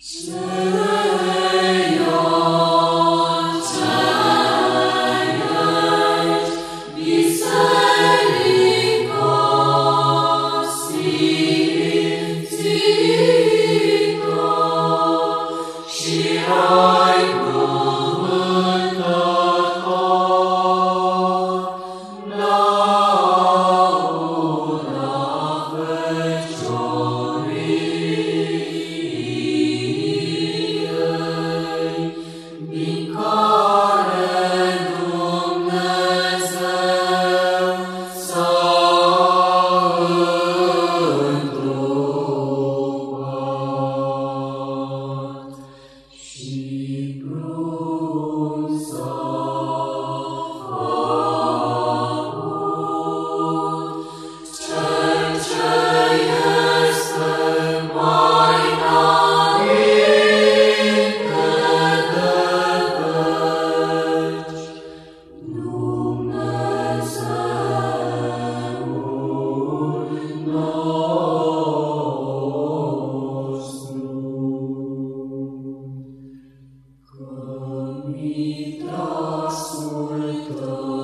So Mitrasul tău.